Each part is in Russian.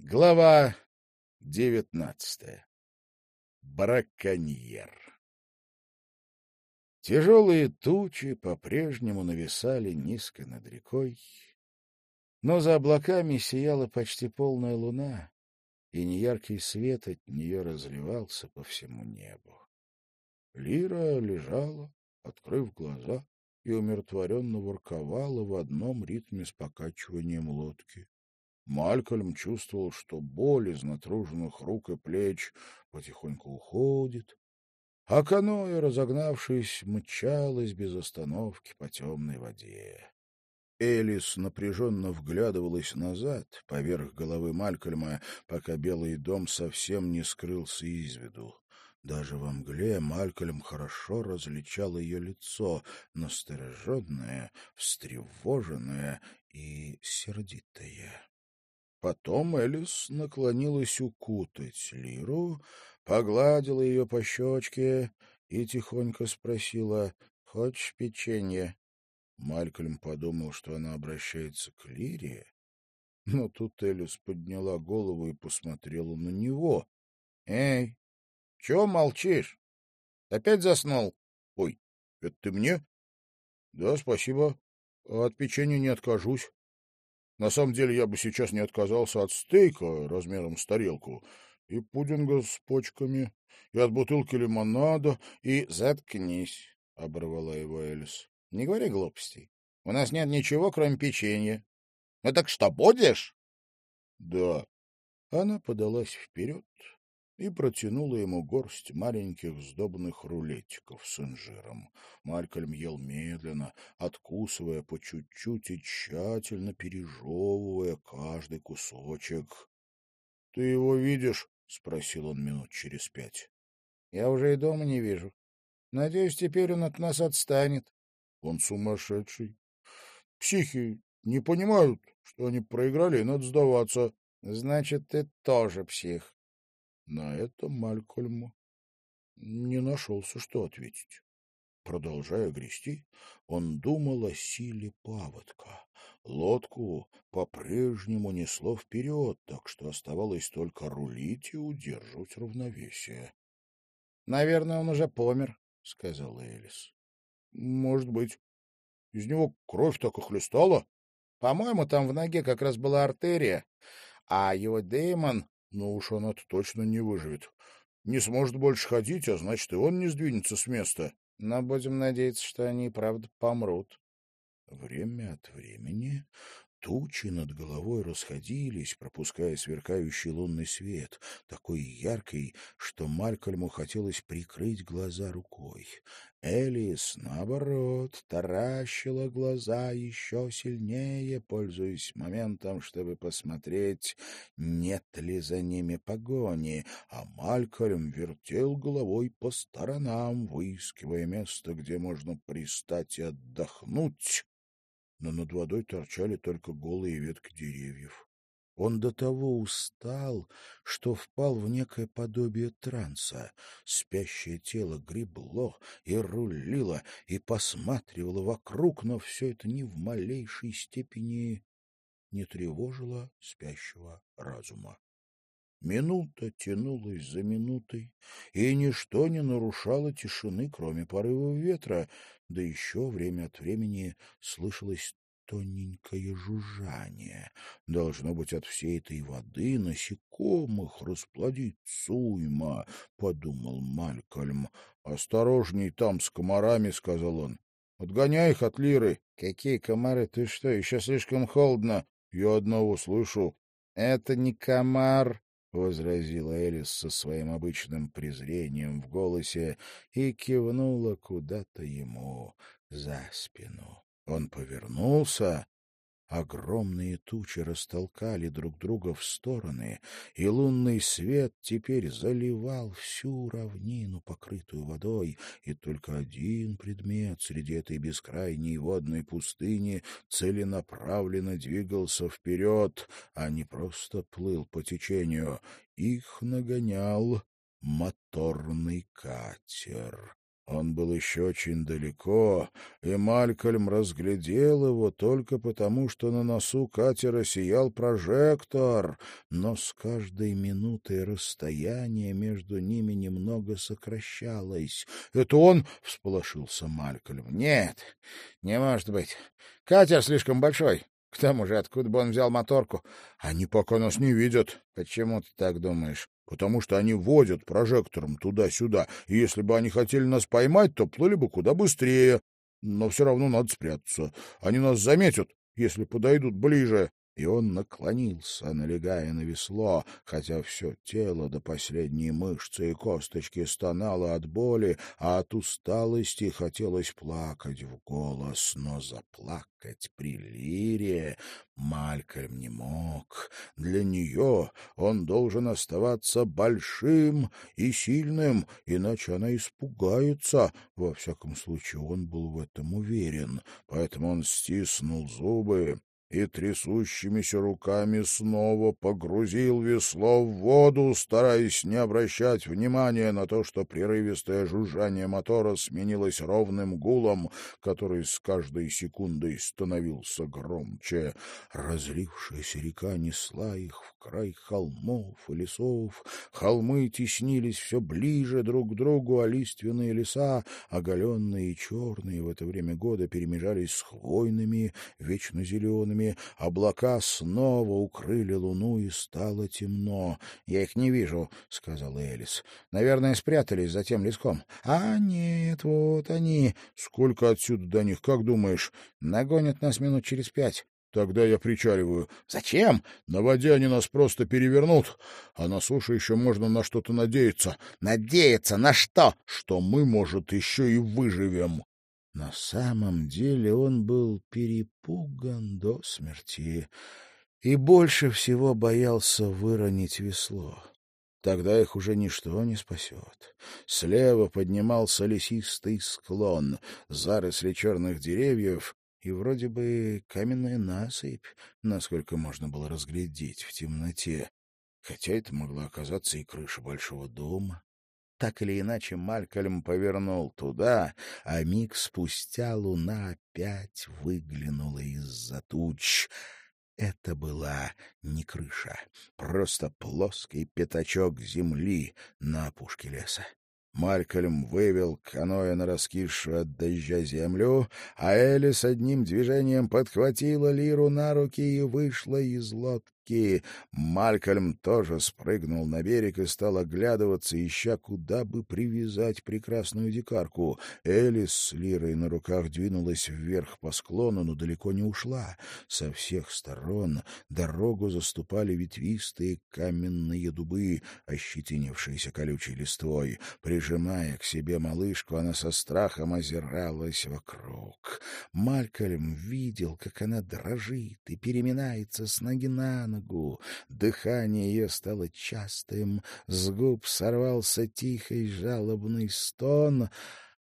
Глава девятнадцатая. Браконьер. Тяжелые тучи по-прежнему нависали низко над рекой, но за облаками сияла почти полная луна, и неяркий свет от нее разливался по всему небу. Лира лежала, открыв глаза, и умиротворенно ворковала в одном ритме с покачиванием лодки. Малькольм чувствовал, что боль из натруженных рук и плеч потихоньку уходит, а каноэ, разогнавшись, мчалась без остановки по темной воде. Элис напряженно вглядывалась назад, поверх головы Малькольма, пока Белый дом совсем не скрылся из виду. Даже во мгле Малькольм хорошо различал ее лицо, настороженное, встревоженное и сердитое. Потом Элис наклонилась укутать Лиру, погладила ее по щечке и тихонько спросила, «Хочешь печенье?» Малькольм подумал, что она обращается к Лире, но тут Элис подняла голову и посмотрела на него. «Эй, чего молчишь? Опять заснул?» «Ой, это ты мне?» «Да, спасибо. От печенья не откажусь». На самом деле я бы сейчас не отказался от стейка размером с тарелку, и пудинга с почками, и от бутылки лимонада, и... — Заткнись, — оборвала его Элис. — Не говори глупостей. У нас нет ничего, кроме печенья. Ну так что, будешь? — Да. Она подалась вперед и протянула ему горсть маленьких сдобных рулетиков с инжиром. Малькольм ел медленно, откусывая по чуть-чуть и тщательно пережевывая каждый кусочек. — Ты его видишь? — спросил он минут через пять. — Я уже и дома не вижу. Надеюсь, теперь он от нас отстанет. — Он сумасшедший. Психи не понимают, что они проиграли, и надо сдаваться. — Значит, ты тоже псих. На это Малькольм не нашелся, что ответить. Продолжая грести, он думал о силе паводка. Лодку по-прежнему несло вперед, так что оставалось только рулить и удерживать равновесие. — Наверное, он уже помер, — сказала Элис. — Может быть. Из него кровь так и хлестала. По-моему, там в ноге как раз была артерия, а его демон но уж он-то точно не выживет. Не сможет больше ходить, а значит, и он не сдвинется с места. Но будем надеяться, что они, правда, помрут. Время от времени Тучи над головой расходились, пропуская сверкающий лунный свет, такой яркий, что Малькольму хотелось прикрыть глаза рукой. Элис, наоборот, таращила глаза еще сильнее, пользуясь моментом, чтобы посмотреть, нет ли за ними погони, а Малькольм вертел головой по сторонам, выискивая место, где можно пристать и отдохнуть но над водой торчали только голые ветки деревьев. Он до того устал, что впал в некое подобие транса. Спящее тело гребло и рулило, и посматривало вокруг, но все это ни в малейшей степени не тревожило спящего разума. Минута тянулась за минутой, и ничто не нарушало тишины, кроме порывов ветра, да еще время от времени слышалось тоненькое жужжание. Должно быть, от всей этой воды насекомых расплодится уйма, — подумал Малькольм. — Осторожней там с комарами, — сказал он. — Отгоняй их от лиры. — Какие комары? Ты что, еще слишком холодно? — Я одного слышу. — Это не комар, — возразила Элис со своим обычным презрением в голосе и кивнула куда-то ему за спину. Он повернулся Огромные тучи растолкали друг друга в стороны, и лунный свет теперь заливал всю равнину, покрытую водой, и только один предмет среди этой бескрайней водной пустыни целенаправленно двигался вперед, а не просто плыл по течению. Их нагонял моторный катер. Он был еще очень далеко, и Малькольм разглядел его только потому, что на носу катера сиял прожектор, но с каждой минутой расстояние между ними немного сокращалось. — Это он? — всполошился Малькольм. — Нет, не может быть. Катер слишком большой. К тому же, откуда бы он взял моторку? — Они пока нас не видят. — Почему ты так думаешь? Потому что они водят прожектором туда-сюда, и если бы они хотели нас поймать, то плыли бы куда быстрее. Но все равно надо спрятаться. Они нас заметят, если подойдут ближе и он наклонился, налегая на весло, хотя все тело до последней мышцы и косточки стонало от боли, а от усталости хотелось плакать в голос, но заплакать при лире Малькольм не мог. Для нее он должен оставаться большим и сильным, иначе она испугается. Во всяком случае, он был в этом уверен, поэтому он стиснул зубы и трясущимися руками снова погрузил весло в воду, стараясь не обращать внимания на то, что прерывистое жужжание мотора сменилось ровным гулом, который с каждой секундой становился громче. Разлившаяся река несла их в край холмов и лесов. Холмы теснились все ближе друг к другу, а лиственные леса, оголенные и черные, в это время года перемежались с хвойными, вечно зелеными, тучами, облака снова укрыли луну, и стало темно. — Я их не вижу, — сказал Элис. — Наверное, спрятались за тем леском. — А нет, вот они. — Сколько отсюда до них, как думаешь? — Нагонят нас минут через пять. Тогда я причаливаю. Зачем? На воде они нас просто перевернут, а на суше еще можно на что-то надеяться. Надеяться на что? Что мы, может, еще и выживем. На самом деле он был перепуган до смерти и больше всего боялся выронить весло. Тогда их уже ничто не спасет. Слева поднимался лесистый склон, заросли черных деревьев и вроде бы каменная насыпь, насколько можно было разглядеть в темноте, хотя это могла оказаться и крыша большого дома. Так или иначе, Малькольм повернул туда, а миг спустя луна опять выглянула из-за туч. Это была не крыша, просто плоский пятачок земли на опушке леса. Малькольм вывел каноэ на раскисшую от дождя землю, а Элис одним движением подхватила Лиру на руки и вышла из лодки легкие. Малькольм тоже спрыгнул на берег и стал оглядываться, ища, куда бы привязать прекрасную дикарку. Элис с лирой на руках двинулась вверх по склону, но далеко не ушла. Со всех сторон дорогу заступали ветвистые каменные дубы, ощетинившиеся колючей листвой. Прижимая к себе малышку, она со страхом озиралась вокруг. Малькольм видел, как она дрожит и переминается с ноги на ногу, ногу. Дыхание ее стало частым, с губ сорвался тихий жалобный стон —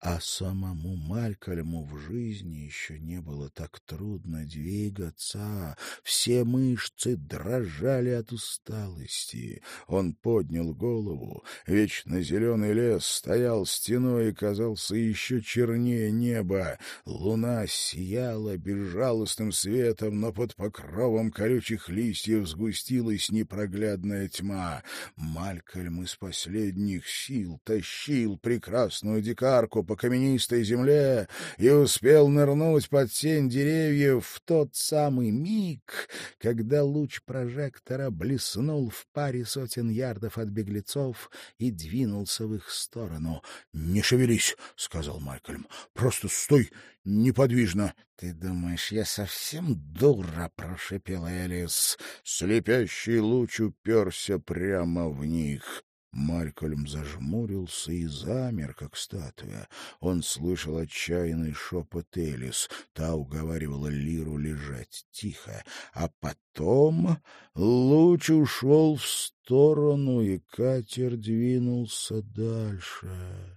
а самому Малькольму в жизни еще не было так трудно двигаться. Все мышцы дрожали от усталости. Он поднял голову. Вечно зеленый лес стоял стеной и казался еще чернее неба. Луна сияла безжалостным светом, но под покровом колючих листьев сгустилась непроглядная тьма. Малькольм из последних сил тащил прекрасную дикарку по каменистой земле и успел нырнуть под тень деревьев в тот самый миг, когда луч прожектора блеснул в паре сотен ярдов от беглецов и двинулся в их сторону. — Не шевелись, — сказал Майкельм. — Просто стой неподвижно. — Ты думаешь, я совсем дура? — прошепела Элис. Слепящий луч уперся прямо в них. Малькольм зажмурился и замер, как статуя. Он слышал отчаянный шепот Элис. Та уговаривала Лиру лежать тихо. А потом луч ушел в сторону, и катер двинулся дальше.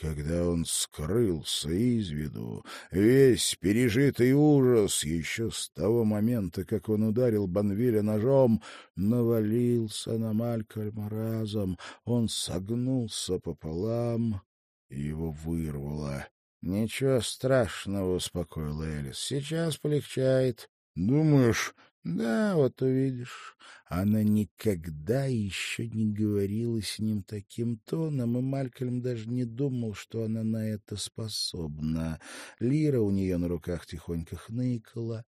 Когда он скрылся из виду, весь пережитый ужас еще с того момента, как он ударил Банвиля ножом, навалился на Малькольма разом. Он согнулся пополам Его вырвало. — Ничего страшного, — успокоил Элис. — Сейчас полегчает. — Думаешь? — Да, вот увидишь. Она никогда еще не говорила с ним таким тоном, и Малькольм даже не думал, что она на это способна. Лира у нее на руках тихонько хныкала.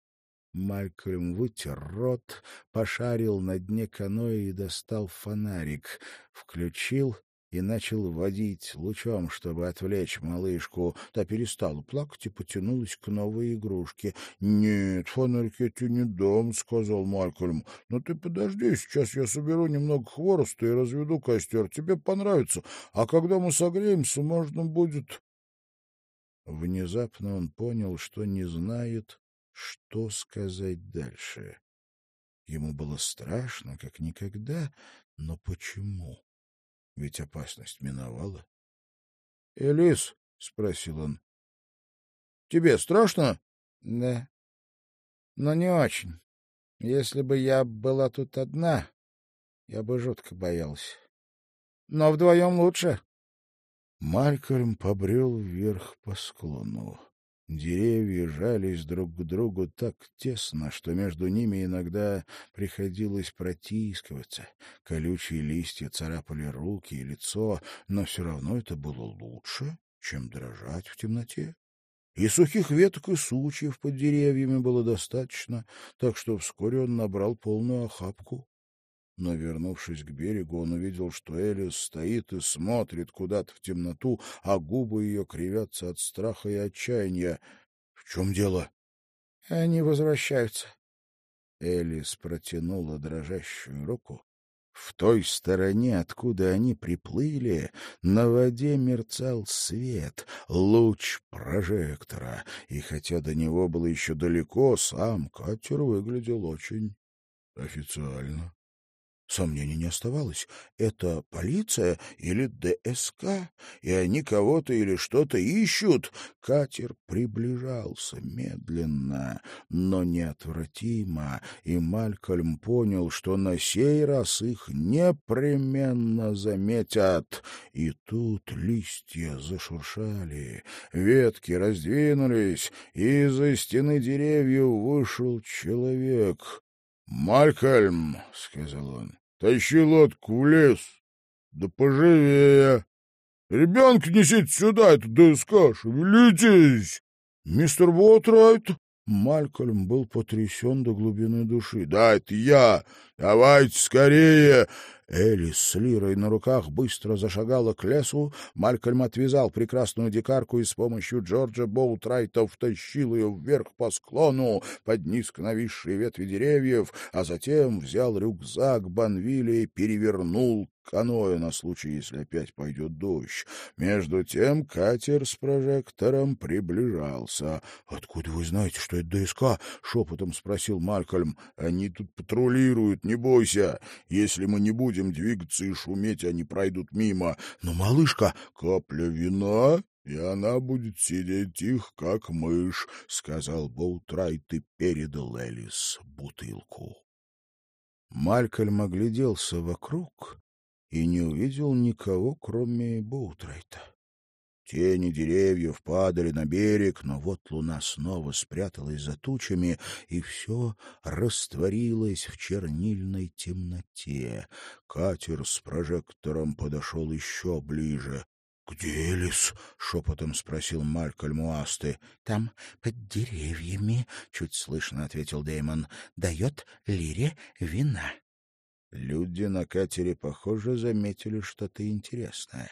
Малькольм вытер рот, пошарил на дне каноэ и достал фонарик. Включил и начал водить лучом, чтобы отвлечь малышку. Та перестала плакать и потянулась к новой игрушке. — Нет, фонарик тебе не дам, — сказал Малькольм. — Но ты подожди, сейчас я соберу немного хвороста и разведу костер. Тебе понравится. А когда мы согреемся, можно будет... Внезапно он понял, что не знает, что сказать дальше. Ему было страшно, как никогда, но почему? Ведь опасность миновала. — Элис, — спросил он, — тебе страшно? — Да. Но не очень. Если бы я была тут одна, я бы жутко боялась. Но вдвоем лучше. Малькольм побрел вверх по склону. Деревья жались друг к другу так тесно, что между ними иногда приходилось протискиваться. Колючие листья царапали руки и лицо, но все равно это было лучше, чем дрожать в темноте. И сухих веток и сучьев под деревьями было достаточно, так что вскоре он набрал полную охапку. Но, вернувшись к берегу, он увидел, что Элис стоит и смотрит куда-то в темноту, а губы ее кривятся от страха и отчаяния. — В чем дело? — Они возвращаются. Элис протянула дрожащую руку. В той стороне, откуда они приплыли, на воде мерцал свет, луч прожектора, и хотя до него было еще далеко, сам катер выглядел очень официально. Сомнений не оставалось. Это полиция или ДСК, и они кого-то или что-то ищут. Катер приближался медленно, но неотвратимо, и Малькольм понял, что на сей раз их непременно заметят. И тут листья зашуршали, ветки раздвинулись, и из-за стены деревьев вышел человек. «Малькольм», — сказал он, Тащи лодку в лес. Да поживее. Ребенка несите сюда, это ДСК, шевелитесь. Мистер Ботрайт. Малькольм был потрясен до глубины души. «Да, это я! Давайте скорее!» Элис с лирой на руках быстро зашагала к лесу. Малькольм отвязал прекрасную дикарку и с помощью Джорджа Боутрайта втащил ее вверх по склону под низко нависшие ветви деревьев, а затем взял рюкзак Банвилли и перевернул каноэ на случай, если опять пойдет дождь. Между тем катер с прожектором приближался. — Откуда вы знаете, что это ДСК? — шепотом спросил Малькольм. — Они тут патрулируют, не бойся. Если мы не будем двигаться и шуметь, они пройдут мимо. Но малышка... — Капля вина, и она будет сидеть тих, как мышь, — сказал Боутрайт и передал Элис бутылку. Малькольм огляделся вокруг и не увидел никого, кроме Боутрайта. Тени деревьев падали на берег, но вот луна снова спряталась за тучами, и все растворилось в чернильной темноте. Катер с прожектором подошел еще ближе. — Где Элис? — шепотом спросил Малькольм у Там, под деревьями, — чуть слышно ответил Деймон, — дает Лире вина. Люди на катере, похоже, заметили что-то интересное.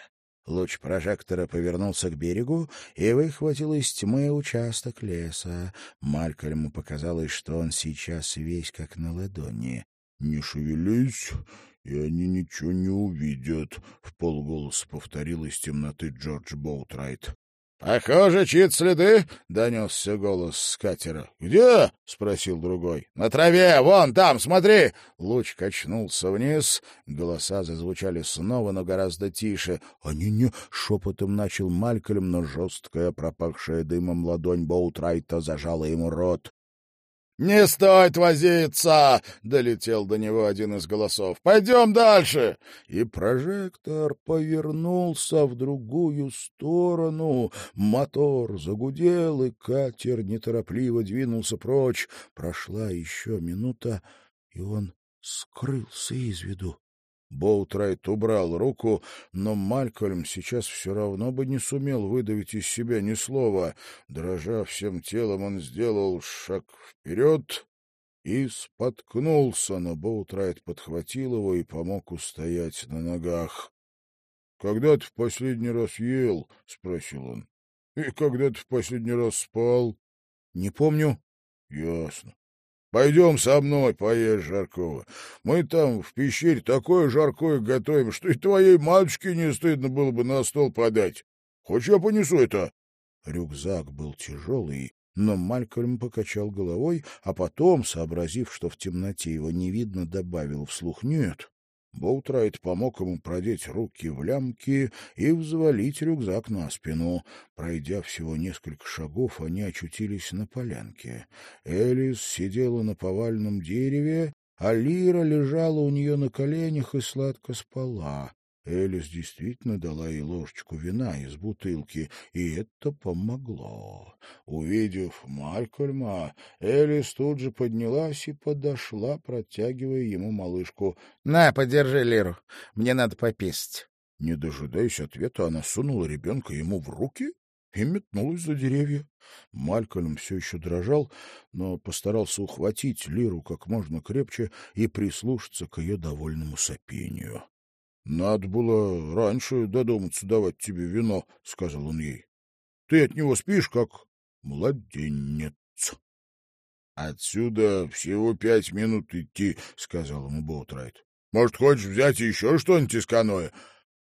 Луч прожектора повернулся к берегу и выхватил из тьмы участок леса. Малькольму показалось, что он сейчас весь как на ладони. — Не шевелись, и они ничего не увидят, — в полголоса повторил из темноты Джордж Боутрайт. — Похоже, чьи-то следы, — донесся голос с катера. — Где? — спросил другой. — На траве, вон там, смотри! Луч качнулся вниз, голоса зазвучали снова, но гораздо тише. — Они не... — шепотом начал Малькольм, но жесткая, пропахшая дымом ладонь Боутрайта зажала ему рот. «Не стоит возиться!» — долетел до него один из голосов. «Пойдем дальше!» И прожектор повернулся в другую сторону. Мотор загудел, и катер неторопливо двинулся прочь. Прошла еще минута, и он скрылся из виду. Боутрайт убрал руку, но Малькольм сейчас все равно бы не сумел выдавить из себя ни слова. Дрожа всем телом, он сделал шаг вперед и споткнулся, но Боутрайт подхватил его и помог устоять на ногах. — Когда ты в последний раз ел? — спросил он. — И когда ты в последний раз спал? — Не помню. — Ясно. Пойдем со мной, поешь жаркого. Мы там в пещере такое жаркое готовим, что и твоей матушке не стыдно было бы на стол подать. Хочешь, я понесу это?» Рюкзак был тяжелый, но Малькольм покачал головой, а потом, сообразив, что в темноте его не видно, добавил вслух «нет». Боутрайт помог ему продеть руки в лямки и взвалить рюкзак на спину. Пройдя всего несколько шагов, они очутились на полянке. Элис сидела на повальном дереве, а Лира лежала у нее на коленях и сладко спала. Элис действительно дала ей ложечку вина из бутылки, и это помогло. Увидев Малькольма, Элис тут же поднялась и подошла, протягивая ему малышку. — На, подержи Лиру, мне надо пописать. Не дожидаясь ответа, она сунула ребенка ему в руки и метнулась за деревья. Малькольм все еще дрожал, но постарался ухватить Лиру как можно крепче и прислушаться к ее довольному сопению. Надо было раньше додуматься давать тебе вино, — сказал он ей. — Ты от него спишь, как младенец. — Отсюда всего пять минут идти, — сказал ему Боутрайт. — Может, хочешь взять еще что-нибудь из каноэ?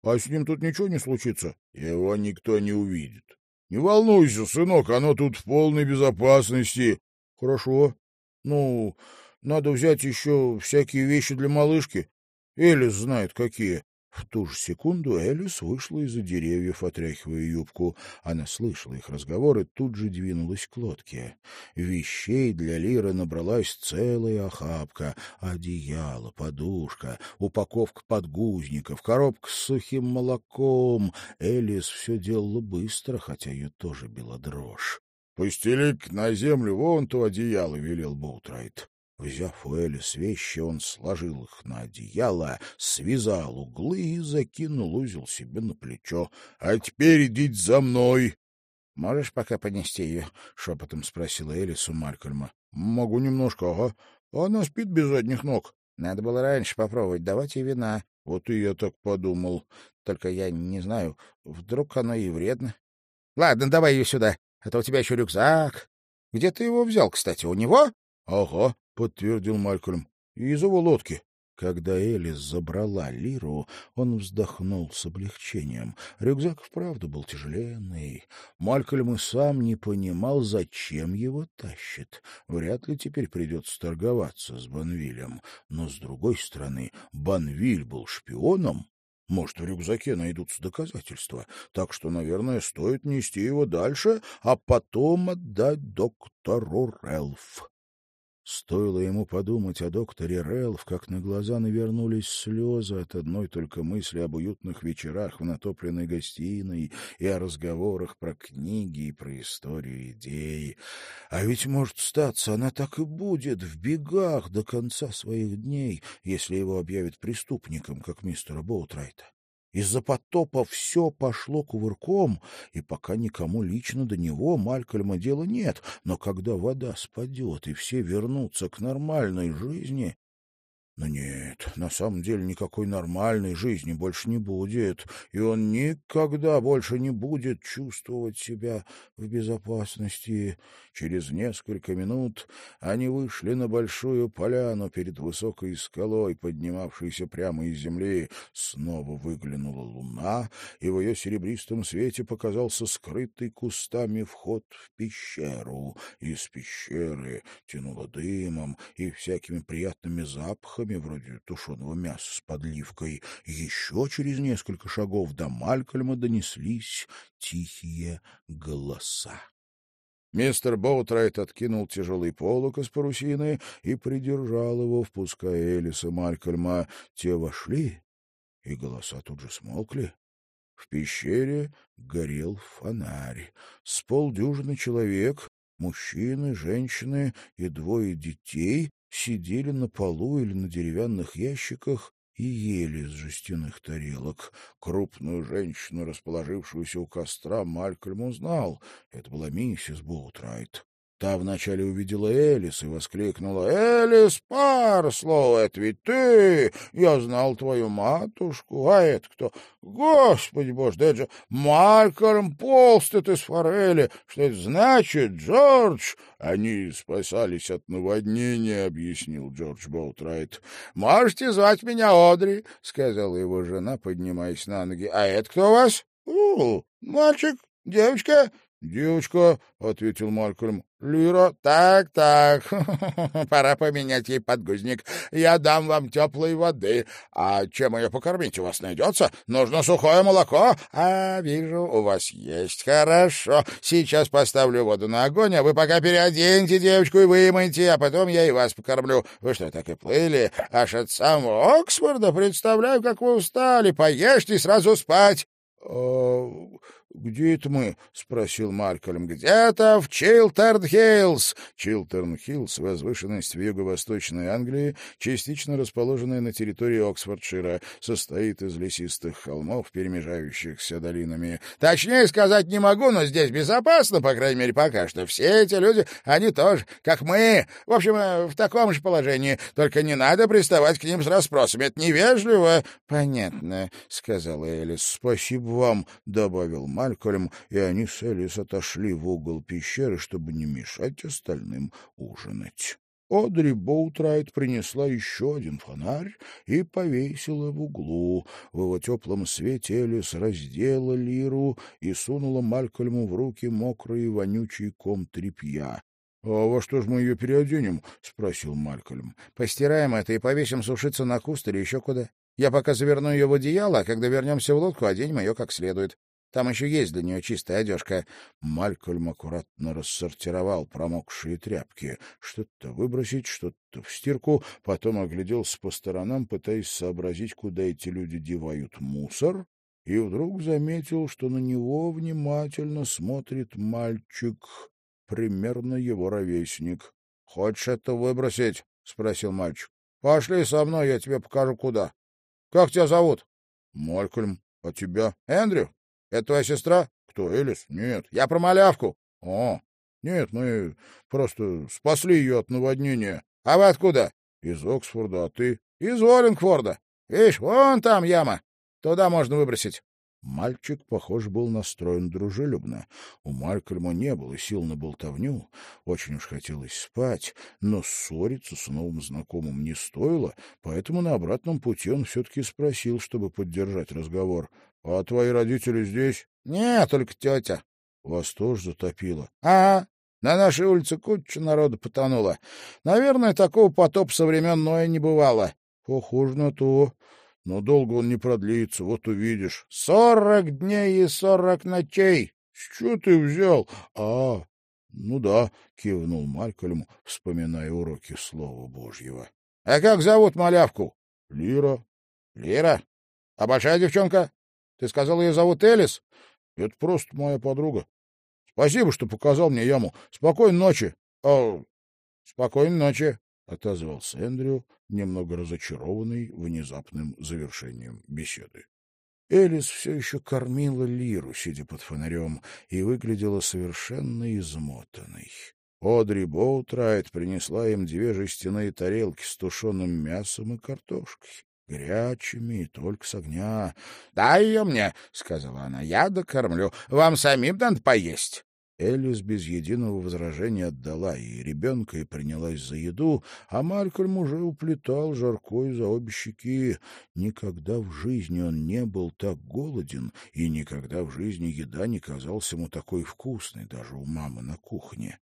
А с ним тут ничего не случится. Его никто не увидит. Не волнуйся, сынок, оно тут в полной безопасности. — Хорошо. Ну, надо взять еще всякие вещи для малышки. Элис знает, какие. В ту же секунду Элис вышла из-за деревьев, отряхивая юбку. Она слышала их разговоры, тут же двинулась к лодке. Вещей для Лиры набралась целая охапка. Одеяло, подушка, упаковка подгузников, коробка с сухим молоком. Элис все делала быстро, хотя ее тоже била дрожь. — Постели-ка на землю вон то одеяло, — велел Боутрайт. Взяв у Элис вещи, он сложил их на одеяло, связал углы и закинул узел себе на плечо. — А теперь идите за мной! — Можешь пока понести ее? — шепотом спросила Элис у Малькольма. — Могу немножко, ага. Она спит без задних ног. Надо было раньше попробовать, давать ей вина. Вот и я так подумал. Только я не знаю, вдруг оно и вредно. Ладно, давай ее сюда, а то у тебя еще рюкзак. Где ты его взял, кстати, у него? — Ага, подтвердил Малькольм. — Из его лодки. Когда Элис забрала лиру, он вздохнул с облегчением. Рюкзак вправду был тяжеленный. Малькольм и сам не понимал, зачем его тащит. Вряд ли теперь придется торговаться с Банвилем. Но, с другой стороны, Банвиль был шпионом. Может, в рюкзаке найдутся доказательства. Так что, наверное, стоит нести его дальше, а потом отдать доктору Релф. Стоило ему подумать о докторе Релф, как на глаза навернулись слезы от одной только мысли об уютных вечерах в натопленной гостиной и о разговорах про книги и про историю идей. А ведь, может, статься, она так и будет в бегах до конца своих дней, если его объявят преступником, как мистера Боутрайта. Из-за потопа все пошло кувырком, и пока никому лично до него, Малькольма, дела нет. Но когда вода спадет, и все вернутся к нормальной жизни, но нет, на самом деле никакой нормальной жизни больше не будет, и он никогда больше не будет чувствовать себя в безопасности. Через несколько минут они вышли на большую поляну перед высокой скалой, поднимавшейся прямо из земли. Снова выглянула луна, и в ее серебристом свете показался скрытый кустами вход в пещеру. Из пещеры тянуло дымом и всякими приятными запахами, блюдами, вроде тушеного мяса с подливкой. Еще через несколько шагов до Малькольма донеслись тихие голоса. Мистер Боутрайт откинул тяжелый полок из парусины и придержал его, впуская Элис и Малькольма. Те вошли, и голоса тут же смолкли. В пещере горел фонарь. С полдюжины человек, мужчины, женщины и двое детей, сидели на полу или на деревянных ящиках и ели из жестяных тарелок. Крупную женщину, расположившуюся у костра, Малькольм узнал. Это была миссис Боутрайт. Та вначале увидела Элис и воскликнула. — Элис Парслоу, это ведь ты! Я знал твою матушку. А это кто? Господи боже, да это же Малькольм Полстед из Форели. Что это значит, Джордж? Они спасались от наводнения, — объяснил Джордж Болтрайт. — Можете звать меня Одри, — сказала его жена, поднимаясь на ноги. — А это кто у вас? — Мальчик, девочка, — Девочка, — ответил Малькольм. — Лира. — Так, так, пора поменять ей подгузник. Я дам вам теплой воды. А чем ее покормить у вас найдется? Нужно сухое молоко. А, вижу, у вас есть. Хорошо. Сейчас поставлю воду на огонь, а вы пока переоденьте девочку и вымойте, а потом я и вас покормлю. Вы что, так и плыли? Аж от самого Оксфорда? Представляю, как вы устали. Поешьте сразу спать. Где это мы? — спросил Малькольм. — Где-то в Чилтерн-Хиллз. Чилтерн-Хиллз — возвышенность в юго-восточной Англии, частично расположенная на территории Оксфордшира, состоит из лесистых холмов, перемежающихся долинами. Точнее сказать не могу, но здесь безопасно, по крайней мере, пока что. Все эти люди, они тоже, как мы. В общем, э, в таком же положении. Только не надо приставать к ним с расспросами. Это невежливо. — Понятно, — сказала Элис. — Спасибо вам, — добавил Малькольм. И они с Элис отошли в угол пещеры, чтобы не мешать остальным ужинать. Одри Боутрайт принесла еще один фонарь и повесила в углу. В его теплом свете Элис раздела лиру и сунула Малькольму в руки мокрый и вонючий ком тряпья. — А во что ж мы ее переоденем? — спросил Малькольм. — Постираем это и повесим сушиться на куст или еще куда. Я пока заверну ее в одеяло, а когда вернемся в лодку, оденем ее как следует. Там еще есть для нее чистая одежка. Малькольм аккуратно рассортировал промокшие тряпки. Что-то выбросить, что-то в стирку. Потом огляделся по сторонам, пытаясь сообразить, куда эти люди девают мусор. И вдруг заметил, что на него внимательно смотрит мальчик, примерно его ровесник. — Хочешь это выбросить? — спросил мальчик. — Пошли со мной, я тебе покажу, куда. — Как тебя зовут? — Малькольм. А тебя? — Эндрю. Это твоя сестра? Кто, Элис? Нет. Я про малявку. О, нет, мы просто спасли ее от наводнения. А вы откуда? Из Оксфорда, а ты? Из Уоллингфорда. Видишь, вон там яма. Туда можно выбросить. Мальчик, похож, был настроен дружелюбно. У Малькольма не было сил на болтовню, очень уж хотелось спать, но ссориться с новым знакомым не стоило, поэтому на обратном пути он все-таки спросил, чтобы поддержать разговор. — А твои родители здесь? — Нет, только тетя. — Вас тоже затопило? — Ага. На нашей улице куча народу потонула. Наверное, такого потопа со времен Ноя не бывало. — Похоже на то. Но долго он не продлится, вот увидишь. — Сорок дней и сорок ночей. — С чего ты взял? — А, ну да, — кивнул Малькольм, вспоминая уроки Слова Божьего. — А как зовут малявку? — Лира. — Лира? А большая девчонка? Ты сказал, ее зовут Элис? — Это просто моя подруга. Спасибо, что показал мне яму. Спокойной ночи. О, спокойной ночи, — отозвался Эндрю, немного разочарованный внезапным завершением беседы. Элис все еще кормила Лиру, сидя под фонарем, и выглядела совершенно измотанной. Одри Боутрайт принесла им две жестяные тарелки с тушеным мясом и картошкой, горячими и только с огня. — Дай ее мне, — сказала она, — я докормлю. Вам самим надо поесть. Элис без единого возражения отдала ей ребенка и принялась за еду, а Малькольм уже уплетал жаркой за обе щеки. Никогда в жизни он не был так голоден, и никогда в жизни еда не казалась ему такой вкусной, даже у мамы на кухне.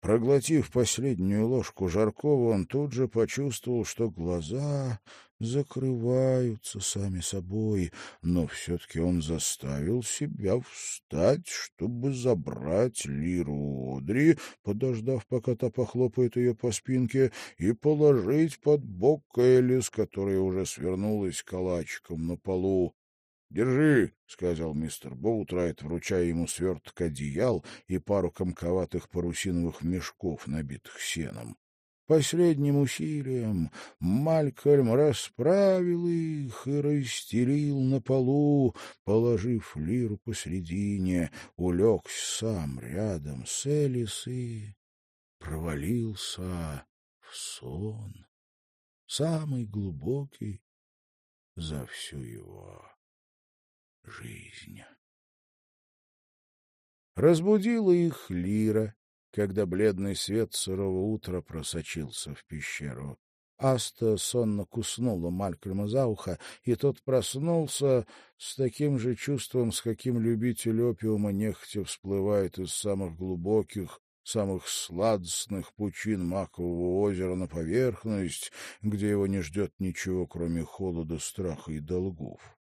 Проглотив последнюю ложку жаркого, он тут же почувствовал, что глаза закрываются сами собой, но все-таки он заставил себя встать, чтобы забрать лиру Одри, подождав, пока та похлопает ее по спинке, и положить под бок Элис, которая уже свернулась калачиком на полу. «Держи», — сказал мистер Боутрайт, вручая ему сверток одеял и пару комковатых парусиновых мешков, набитых сеном. Последним усилием Малькольм расправил их и расстелил на полу, положив лиру посредине, улегся сам рядом с Элис и провалился в сон, самый глубокий за всю его жизнь. Разбудила их Лира, когда бледный свет сырого утра просочился в пещеру. Аста сонно куснула Малькольма за ухо, и тот проснулся с таким же чувством, с каким любитель опиума нехотя всплывает из самых глубоких, самых сладостных пучин Макового озера на поверхность, где его не ждет ничего, кроме холода, страха и долгов.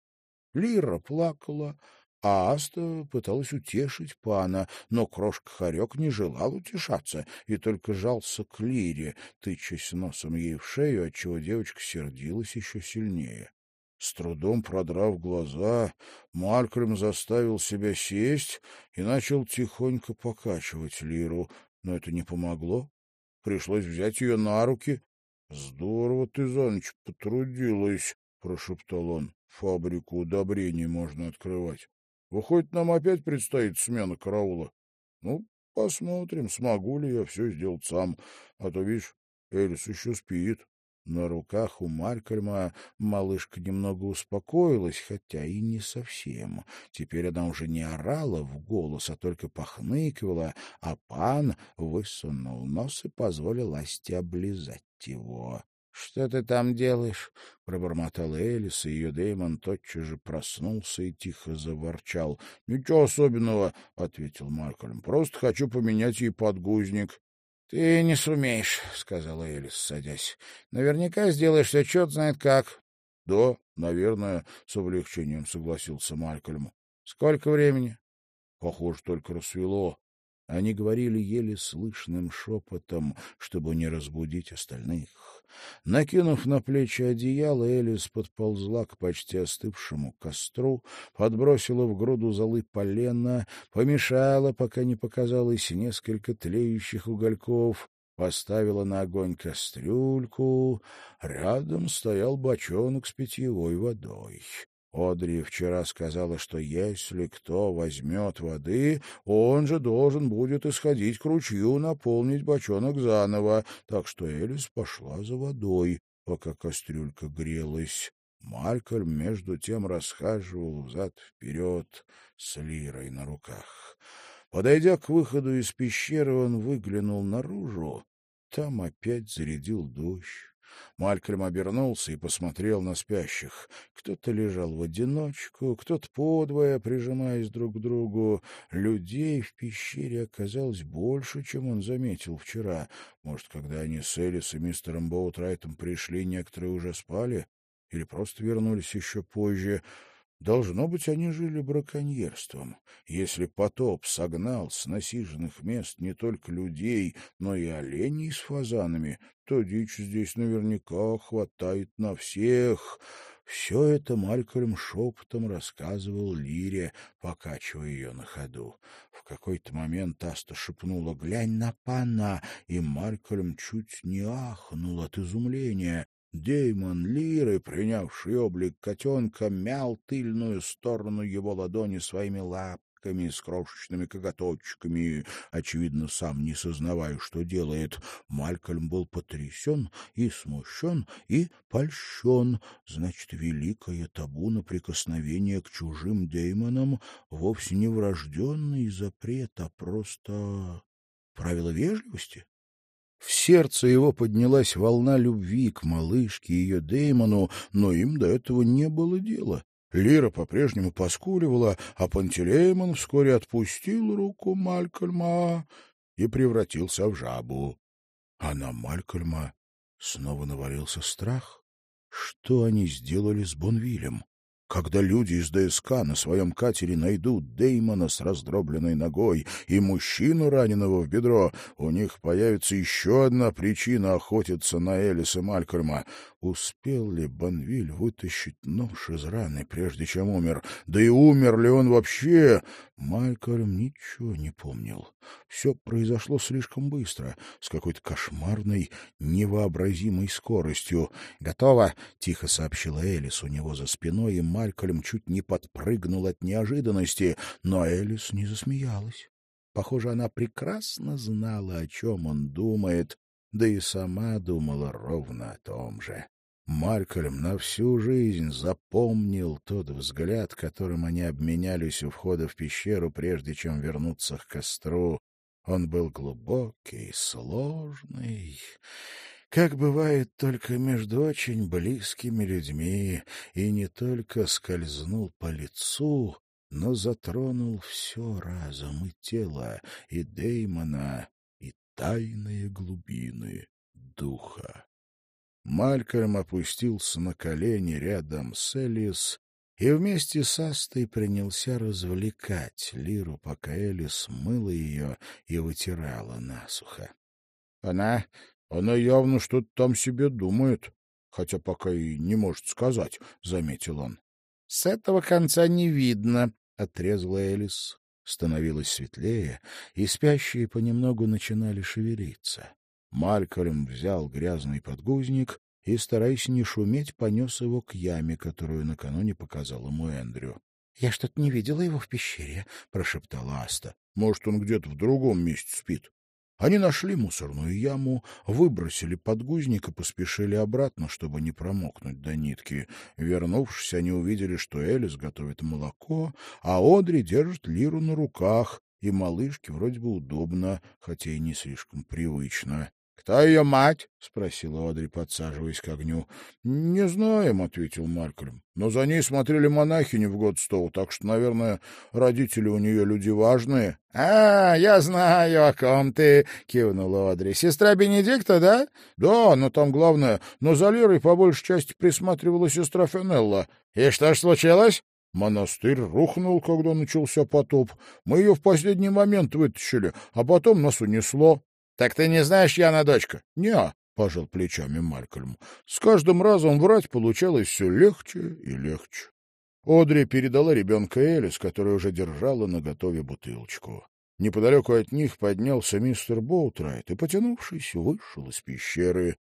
Лира плакала, а Аста пыталась утешить пана, но крошка-хорек не желал утешаться и только жался к Лире, тычась носом ей в шею, отчего девочка сердилась еще сильнее. С трудом продрав глаза, Малькольм заставил себя сесть и начал тихонько покачивать Лиру, но это не помогло. Пришлось взять ее на руки. — Здорово ты за потрудилась, — прошептал он фабрику удобрений можно открывать. Выходит, нам опять предстоит смена караула. Ну, посмотрим, смогу ли я все сделать сам. А то, видишь, Элис еще спит. На руках у Малькольма малышка немного успокоилась, хотя и не совсем. Теперь она уже не орала в голос, а только похныкивала, а пан высунул нос и позволил Асте облизать его. «Что ты там делаешь?» — пробормотала Элис, и ее Дэймон тотчас же проснулся и тихо заворчал. «Ничего особенного», — ответил Маркольм. «Просто хочу поменять ей подгузник». «Ты не сумеешь», — сказала Элис, садясь. «Наверняка сделаешь все черт знает как». «Да, наверное», — с облегчением согласился Малькольм. «Сколько времени?» «Похоже, только рассвело». Они говорили еле слышным шепотом, чтобы не разбудить остальных. Накинув на плечи одеяло, Элис подползла к почти остывшему костру, подбросила в груду золы полена, помешала, пока не показалось несколько тлеющих угольков, поставила на огонь кастрюльку. Рядом стоял бочонок с питьевой водой. Одри вчера сказала, что если кто возьмет воды, он же должен будет исходить к ручью, наполнить бочонок заново, так что Элис пошла за водой, пока кастрюлька грелась. Малькольм между тем расхаживал взад-вперед с лирой на руках. Подойдя к выходу из пещеры, он выглянул наружу. Там опять зарядил дождь. Малькольм обернулся и посмотрел на спящих. Кто-то лежал в одиночку, кто-то подвое, прижимаясь друг к другу. Людей в пещере оказалось больше, чем он заметил вчера. Может, когда они с Элис и мистером Боутрайтом пришли, некоторые уже спали? Или просто вернулись еще позже? Должно быть, они жили браконьерством. Если потоп согнал с насиженных мест не только людей, но и оленей с фазанами, то дичь здесь наверняка хватает на всех. Все это Малькольм шепотом рассказывал Лире, покачивая ее на ходу. В какой-то момент Аста шепнула «Глянь на пана!» и Малькольм чуть не ахнул от изумления. Деймон Лиры, принявший облик котенка, мял тыльную сторону его ладони своими лапками с крошечными коготочками, очевидно, сам не сознавая, что делает. Малькольм был потрясен и смущен, и польщен. Значит, великое табу на прикосновение к чужим деймонам вовсе не врожденный запрет, а просто правило вежливости. В сердце его поднялась волна любви к малышке и ее Деймону, но им до этого не было дела. Лира по-прежнему поскуливала, а Пантелеймон вскоре отпустил руку Малькольма и превратился в жабу. А на Малькольма снова навалился страх. Что они сделали с Бонвилем? Когда люди из ДСК на своем катере найдут Деймона с раздробленной ногой и мужчину, раненого в бедро, у них появится еще одна причина охотиться на Элиса Малькольма. Успел ли Бонвиль вытащить нож из раны, прежде чем умер? Да и умер ли он вообще? Малькольм ничего не помнил. Все произошло слишком быстро, с какой-то кошмарной, невообразимой скоростью. «Готово!» — тихо сообщила Элис у него за спиной, и Малькольм чуть не подпрыгнул от неожиданности, но Элис не засмеялась. Похоже, она прекрасно знала, о чем он думает, да и сама думала ровно о том же. Малькольм на всю жизнь запомнил тот взгляд, которым они обменялись у входа в пещеру, прежде чем вернуться к костру. Он был глубокий, сложный, как бывает только между очень близкими людьми, и не только скользнул по лицу, но затронул все разом и тело, и Деймона, и тайные глубины духа. Малькольм опустился на колени рядом с Элис и вместе с Астой принялся развлекать Лиру, пока Элис мыла ее и вытирала насухо. Она... она явно что-то там себе думает, хотя пока и не может сказать, — заметил он. — С этого конца не видно, — отрезала Элис. Становилось светлее, и спящие понемногу начинали шевелиться. Малькольм взял грязный подгузник и, стараясь не шуметь, понес его к яме, которую накануне показал ему Эндрю. — Я что-то не видела его в пещере, — прошептала Аста. — Может, он где-то в другом месте спит. Они нашли мусорную яму, выбросили подгузник и поспешили обратно, чтобы не промокнуть до нитки. Вернувшись, они увидели, что Элис готовит молоко, а Одри держит Лиру на руках, и малышке вроде бы удобно, хотя и не слишком привычно. «Кто ее мать?» — спросила Одри, подсаживаясь к огню. «Не знаем», — ответил Маркрем. «Но за ней смотрели монахини в год Годстоу, так что, наверное, родители у нее люди важные». «А, я знаю, о ком ты», — кивнула Одри. «Сестра Бенедикта, да?» «Да, но там главное, но за Лерой по большей части присматривала сестра Фенелла». «И что ж случилось?» Монастырь рухнул, когда начался потоп. Мы ее в последний момент вытащили, а потом нас унесло. — Так ты не знаешь, Яна дочка? — Не, — пожал плечами Малькольм. С каждым разом врать получалось все легче и легче. Одри передала ребенка Элис, которая уже держала на готове бутылочку. Неподалеку от них поднялся мистер Боутрайт и, потянувшись, вышел из пещеры.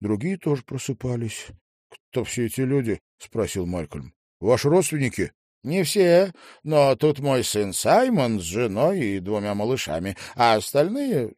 Другие тоже просыпались. — Кто все эти люди? — спросил Малькольм. — Ваши родственники? — Не все, но тут мой сын Саймон с женой и двумя малышами, а остальные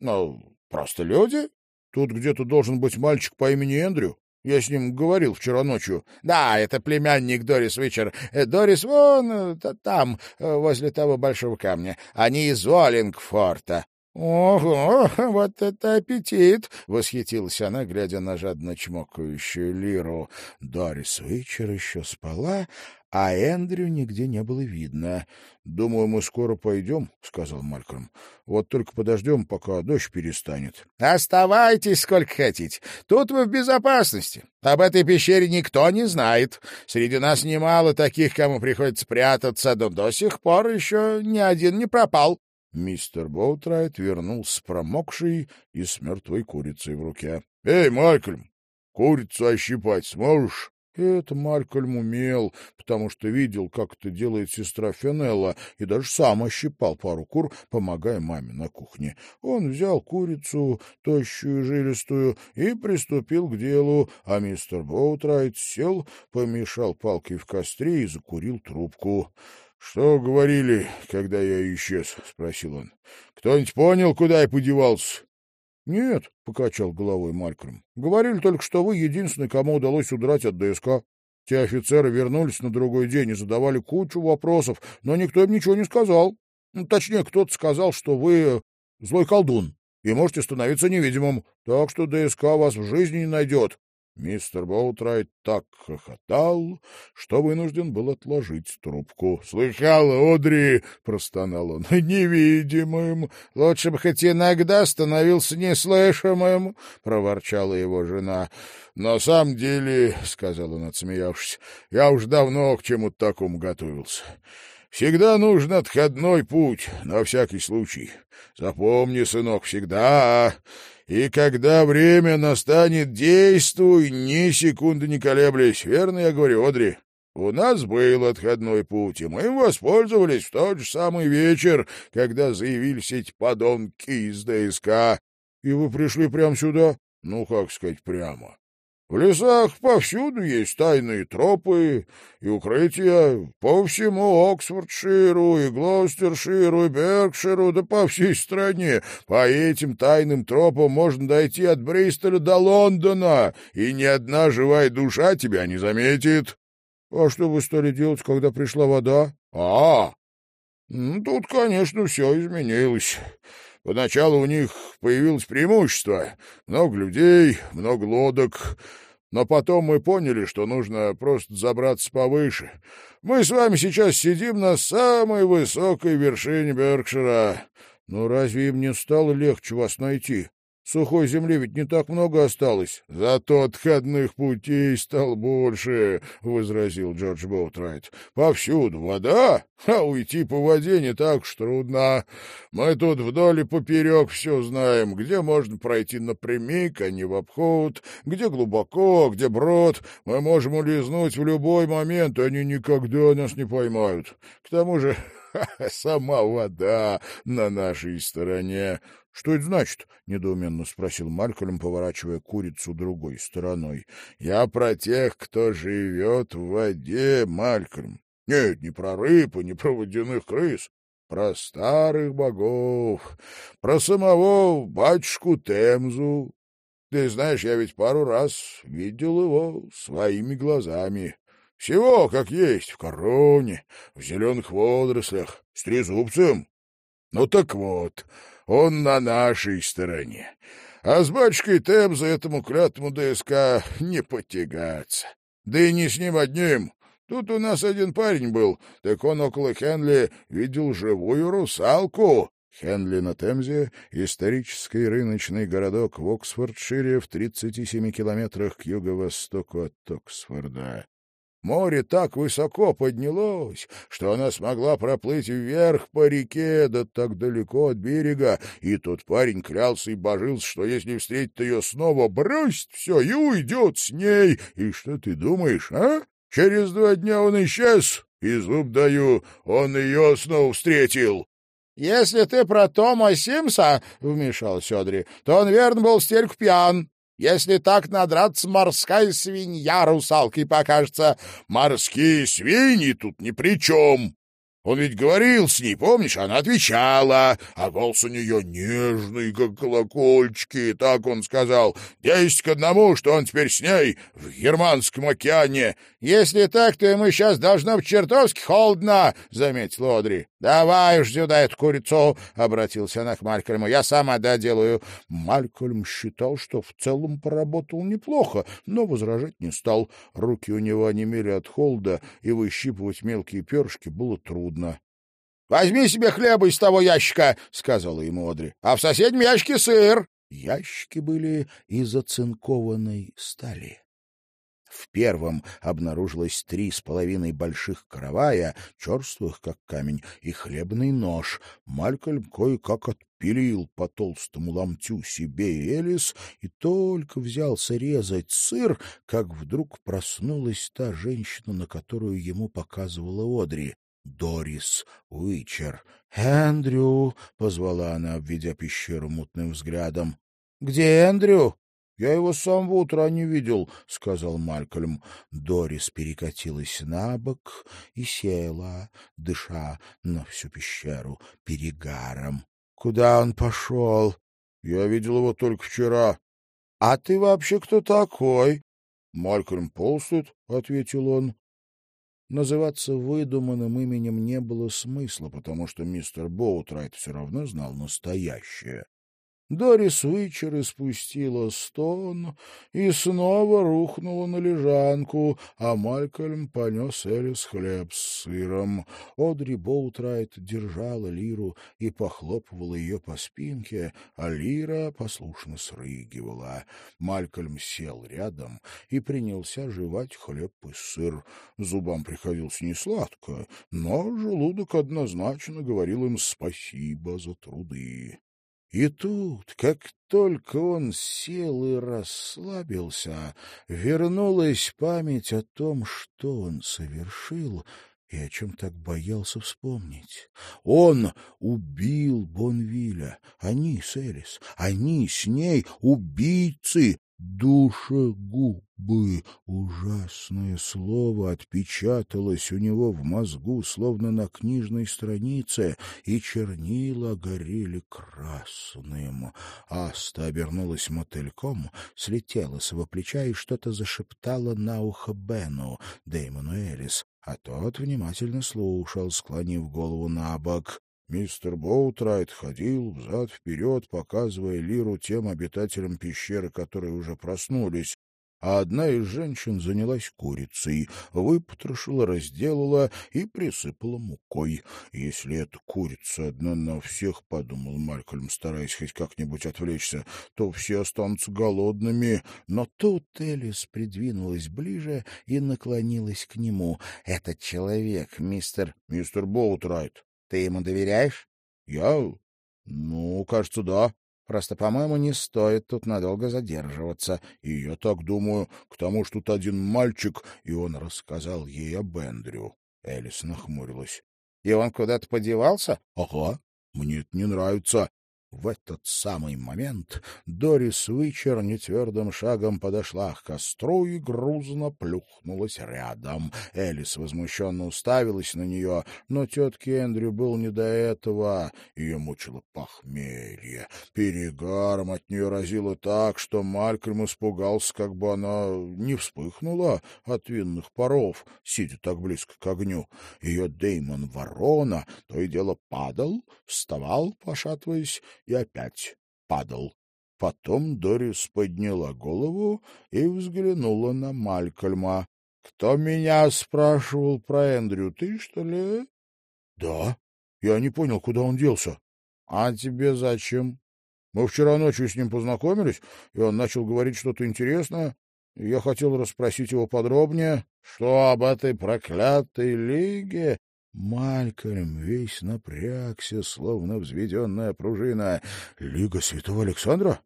ну, просто люди. Тут где-то должен быть мальчик по имени Эндрю. Я с ним говорил вчера ночью. Да, это племянник Дорис Уичер. Э, Дорис вон э, там, э, возле того большого камня. Они из Уоллингфорта. «Ого, вот это аппетит!» — восхитилась она, глядя на жадно чмокающую лиру. Дорис Уичер еще спала, а Эндрю нигде не было видно. — Думаю, мы скоро пойдем, — сказал Малькольм. — Вот только подождем, пока дождь перестанет. — Оставайтесь сколько хотите. Тут вы в безопасности. Об этой пещере никто не знает. Среди нас немало таких, кому приходится прятаться, но до сих пор еще ни один не пропал. Мистер Боутрайт вернулся промокший и с мертвой курицей в руке. — Эй, Малькольм, курицу ощипать сможешь? Это Малькольм умел, потому что видел, как это делает сестра Фенелла, и даже сам ощипал пару кур, помогая маме на кухне. Он взял курицу, тощую жилистую, и приступил к делу, а мистер Боутрайт сел, помешал палкой в костре и закурил трубку. «Что говорили, когда я исчез?» — спросил он. «Кто-нибудь понял, куда я подевался?» «Нет», — покачал головой Малькольм. «Говорили только, что вы единственный, кому удалось удрать от ДСК. Те офицеры вернулись на другой день и задавали кучу вопросов, но никто им ничего не сказал. Ну, точнее, кто-то сказал, что вы злой колдун и можете становиться невидимым, так что ДСК вас в жизни не найдет. Мистер Боутрайт так хохотал, что вынужден был отложить трубку. — Слыхал, Одри! — простонал он. — Невидимым! Лучше бы хоть иногда становился неслышимым! — проворчала его жена. — На самом деле, — сказал он, отсмеявшись, — я уж давно к чему-то такому готовился. Всегда нужен отходной путь, на всякий случай. Запомни, сынок, всегда. И когда время настанет, действуй, ни секунды не колеблясь. Верно я говорю, Одри? У нас был отходной путь, и мы им воспользовались в тот же самый вечер, когда заявились эти подонки из ДСК. И вы пришли прямо сюда? Ну, как сказать, прямо. В лесах повсюду есть тайные тропы и укрытия, по всему Оксфордширу и Глостерширу и Беркширу, да по всей стране. По этим тайным тропам можно дойти от Бристоля до Лондона, и ни одна живая душа тебя не заметит. — А что вы стали делать, когда пришла вода? — А, ну, тут, конечно, все изменилось. Поначалу у них появилось преимущество. Много людей, много лодок. Но потом мы поняли, что нужно просто забраться повыше. Мы с вами сейчас сидим на самой высокой вершине Беркшира. Но разве им не стало легче вас найти? Сухой земли ведь не так много осталось. — Зато отходных путей стал больше, — возразил Джордж Боутрайт. — Повсюду вода, а уйти по воде не так уж трудно. Мы тут вдоль и поперек все знаем, где можно пройти напрямик, а не в обход, где глубоко, где брод. Мы можем улизнуть в любой момент, они никогда нас не поймают. К тому же сама вода на нашей стороне. — Что это значит? — недоуменно спросил Малькольм, поворачивая курицу другой стороной. — Я про тех, кто живет в воде, Малькольм. Нет, не про рыб и не про водяных крыс. Про старых богов, про самого батюшку Темзу. Ты знаешь, я ведь пару раз видел его своими глазами. Всего, как есть, в короне, в зеленых водорослях, с трезубцем. Ну так вот, он на нашей стороне. А с батюшкой Темза этому клятому ДСК не потягаться. Да и не с ним одним. Тут у нас один парень был, так он около Хенли видел живую русалку. Хенли на Темзе — исторический рыночный городок в Оксфордшире в 37 километрах к юго-востоку от Оксфорда. Море так высоко поднялось, что она смогла проплыть вверх по реке, да так далеко от берега, и тот парень клялся и божился, что если встретит ее снова, бросит все и уйдет с ней. И что ты думаешь, а? Через два дня он исчез, и зуб даю, он ее снова встретил. — Если ты про Тома Симса, — вмешался Одри, — то он, верно, был в стельку пьян. Если так надраться, морская свинья русалкой покажется. Морские свиньи тут ни при чем. Он ведь говорил с ней, помнишь? Она отвечала, а голос у нее нежный, как колокольчики. Так он сказал. Десять к одному, что он теперь с ней в Германском океане. Если так, то ему сейчас должно быть чертовски холодно, — заметил Одри. — Давай уж сюда эту курицу, — обратился она к Малькольму. — Я сама доделаю. Малькольм считал, что в целом поработал неплохо, но возражать не стал. Руки у него онемели от холода, и выщипывать мелкие перышки было трудно трудно. — Возьми себе хлеба из того ящика, — сказала ему Одри, — а в соседнем ящике сыр. Ящики были из оцинкованной стали. В первом обнаружилось три с половиной больших каравая, черствых, как камень, и хлебный нож. Малькольм кое-как отпилил по толстому ломтю себе и Элис и только взялся резать сыр, как вдруг проснулась та женщина, на которую ему показывала Одри. Дорис Уичер. «Эндрю!» — позвала она, обведя пещеру мутным взглядом. «Где Эндрю?» «Я его с самого утра не видел», — сказал Малькольм. Дорис перекатилась на бок и села, дыша на всю пещеру перегаром. «Куда он пошел?» «Я видел его только вчера». «А ты вообще кто такой?» «Малькольм Полстед», — ответил он. Называться выдуманным именем не было смысла, потому что мистер Боутрайт все равно знал настоящее. Дорис Уичер испустила стон и снова рухнула на лежанку, а Малькольм понес Элис хлеб с сыром. Одри Боутрайт держала Лиру и похлопывала ее по спинке, а Лира послушно срыгивала. Малькольм сел рядом и принялся жевать хлеб и сыр. Зубам приходилось несладко, но желудок однозначно говорил им спасибо за труды. И тут, как только он сел и расслабился, вернулась память о том, что он совершил и о чем так боялся вспомнить. Он убил Бонвиля, они с Элис, они с ней убийцы, Душегубы! Ужасное слово отпечаталось у него в мозгу, словно на книжной странице, и чернила горели красным. Аста обернулась мотыльком, слетела с его плеча и что-то зашептала на ухо Бену, Дэймону Элис, а тот внимательно слушал, склонив голову на бок. Мистер Боутрайт ходил взад-вперед, показывая лиру тем обитателям пещеры, которые уже проснулись, а одна из женщин занялась курицей, выпотрошила, разделала и присыпала мукой. Если это курица одна на всех, — подумал Малькольм, стараясь хоть как-нибудь отвлечься, — то все останутся голодными. Но тут Элис придвинулась ближе и наклонилась к нему. — Этот человек, мистер... — Мистер Боутрайт. Ты ему доверяешь? Я? Ну, кажется, да. Просто, по-моему, не стоит тут надолго задерживаться. И я так думаю, к тому, что тут один мальчик, и он рассказал ей об Эндрю. Элис нахмурилась. — И он куда-то подевался? — Ага. Мне это не нравится. В этот самый момент Дорис Уичер нетвердым шагом подошла к костру и грузно плюхнулась рядом. Элис возмущенно уставилась на нее, но тетке Эндрю был не до этого. Ее мучило похмелье. Перегаром от нее разило так, что Малькольм испугался, как бы она не вспыхнула от винных паров, сидя так близко к огню. Ее Деймон Ворона то и дело падал, вставал, пошатываясь, и опять падал. Потом Дорис подняла голову и взглянула на Малькольма. — Кто меня спрашивал про Эндрю? Ты, что ли? — Да. Я не понял, куда он делся. — А тебе зачем? Мы вчера ночью с ним познакомились, и он начал говорить что-то интересное. Я хотел расспросить его подробнее. — Что об этой проклятой лиге? Малькольм весь напрягся, словно взведенная пружина. Лига Святого Александра?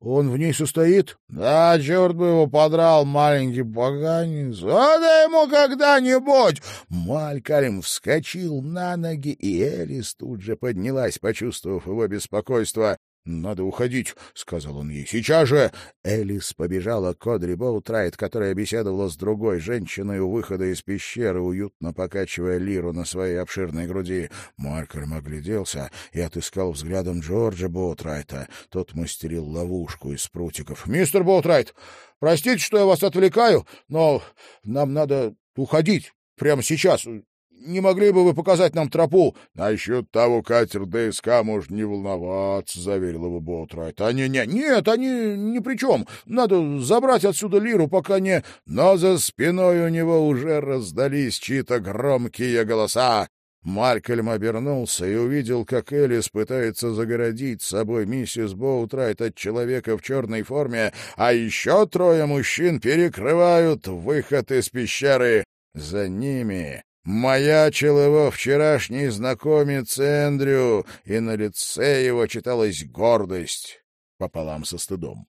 Он в ней состоит? Да, черт бы его подрал, маленький поганец. А да ему когда-нибудь! Малькольм вскочил на ноги, и Элис тут же поднялась, почувствовав его беспокойство. «Надо уходить», — сказал он ей. «Сейчас же!» Элис побежала к Одри Боутрайт, которая беседовала с другой женщиной у выхода из пещеры, уютно покачивая лиру на своей обширной груди. Маркерм огляделся и отыскал взглядом Джорджа Боутрайта. Тот мастерил ловушку из прутиков. «Мистер Боутрайт, простите, что я вас отвлекаю, но нам надо уходить прямо сейчас не могли бы вы показать нам тропу? — Насчет того катер ДСК может не волноваться, — заверил его Боутрайт. — Они не... Нет, они ни при чем. Надо забрать отсюда лиру, пока не... Но за спиной у него уже раздались чьи-то громкие голоса. Малькольм обернулся и увидел, как Элис пытается загородить собой миссис Боутрайт от человека в черной форме, а еще трое мужчин перекрывают выход из пещеры. За ними Маячил его вчерашний знакомец Эндрю, и на лице его читалась гордость пополам со стыдом.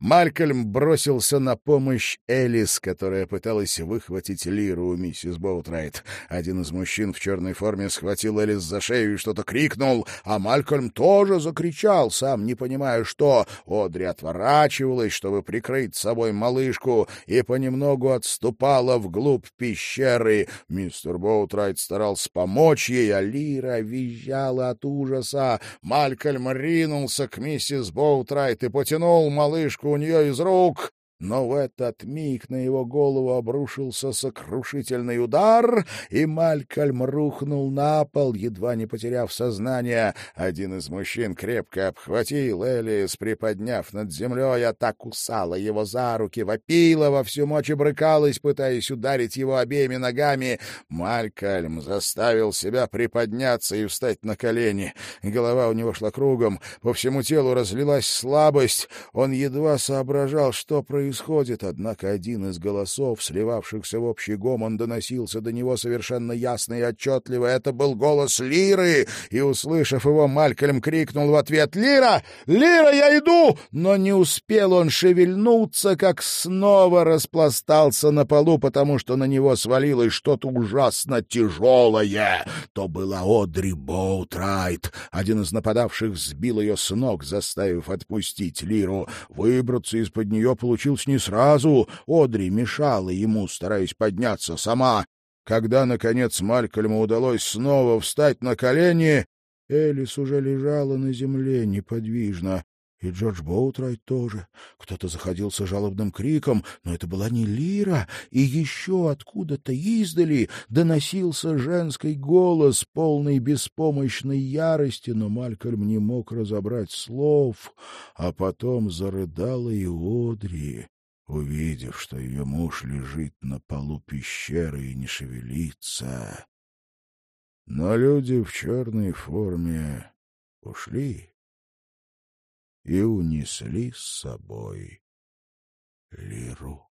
Малькольм бросился на помощь Элис, которая пыталась выхватить лиру у миссис Боутрайт. Один из мужчин в черной форме схватил Элис за шею и что-то крикнул, а Малькольм тоже закричал, сам не понимая, что. Одри отворачивалась, чтобы прикрыть собой малышку, и понемногу отступала вглубь пещеры. Мистер Боутрайт старался помочь ей, а лира визжала от ужаса. Малькольм ринулся к миссис Боутрайт и потянул малышку у нее из рук, но в этот миг на его голову обрушился сокрушительный удар, и Малькольм рухнул на пол, едва не потеряв сознание. Один из мужчин крепко обхватил Элис, приподняв над землей, а так кусала его за руки, вопила во всю мочь и брыкалась, пытаясь ударить его обеими ногами. Малькольм заставил себя приподняться и встать на колени. Голова у него шла кругом, по всему телу разлилась слабость. Он едва соображал, что происходит происходит, однако один из голосов, сливавшихся в общий гомон, доносился до него совершенно ясно и отчетливо. Это был голос Лиры, и, услышав его, Малькольм крикнул в ответ «Лира! Лира, я иду!» Но не успел он шевельнуться, как снова распластался на полу, потому что на него свалилось что-то ужасно тяжелое. То была Одри Боутрайт. Один из нападавших сбил ее с ног, заставив отпустить Лиру. Выбраться из-под нее получил получилось не сразу. Одри мешала ему, стараясь подняться сама. Когда, наконец, Малькольму удалось снова встать на колени, Элис уже лежала на земле неподвижно. И Джордж Боутрайт тоже. Кто-то заходился жалобным криком, но это была не Лира, и еще откуда-то издали доносился женский голос, полный беспомощной ярости, но Малькольм не мог разобрать слов, а потом зарыдала и Одри, увидев, что ее муж лежит на полу пещеры и не шевелится. Но люди в черной форме ушли и унесли с собой Лиру.